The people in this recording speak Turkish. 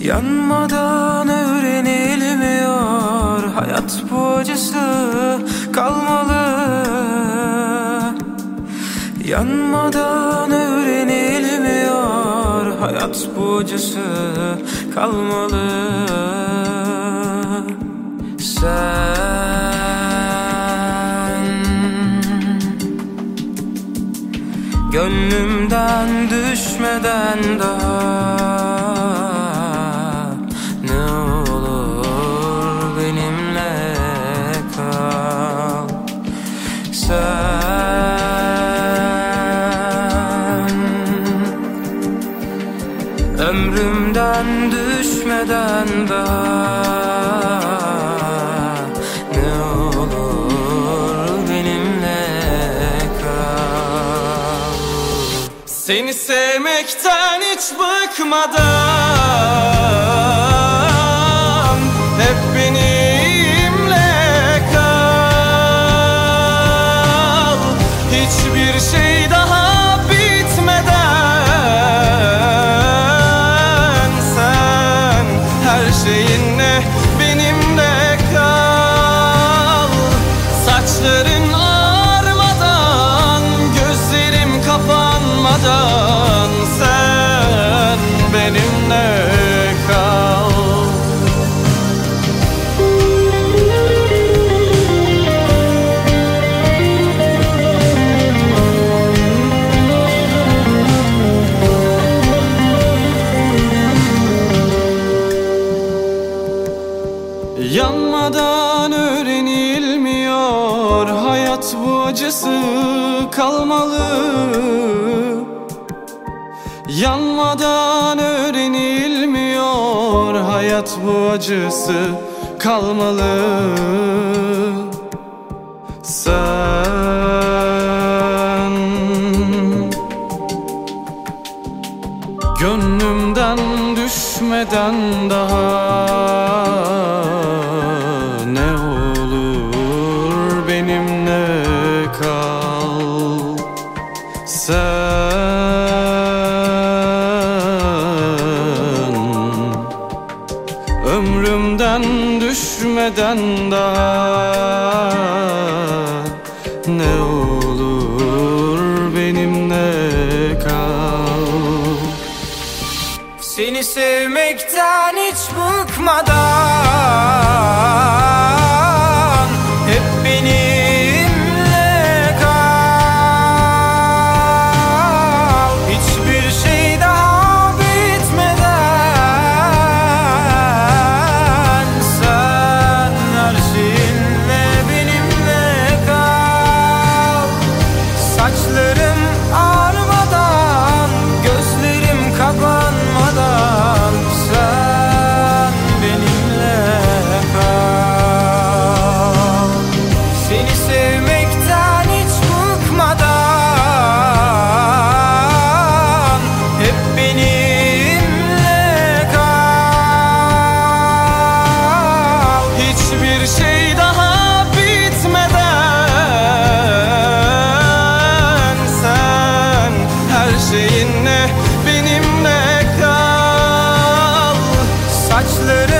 Yanmadan öğrenilmiyor Hayat bu acısı kalmalı. Yanmadan öğrenilmiyor Hayat bu acısı kalmalı. Sen Gönlümden düşmeden daha Ömrümden düşmeden daha Ne olur benimle kal. Seni sevmekten hiç bıkmadan acısı kalmalı. Yanmadan öğrenilmiyor Hayat bu acısı kalmalı. Sen Gönlümden düşmeden daha Ömrümden düşmeden daha Ne olur benimle kal. Seni sevmekten hiç bıkmadan that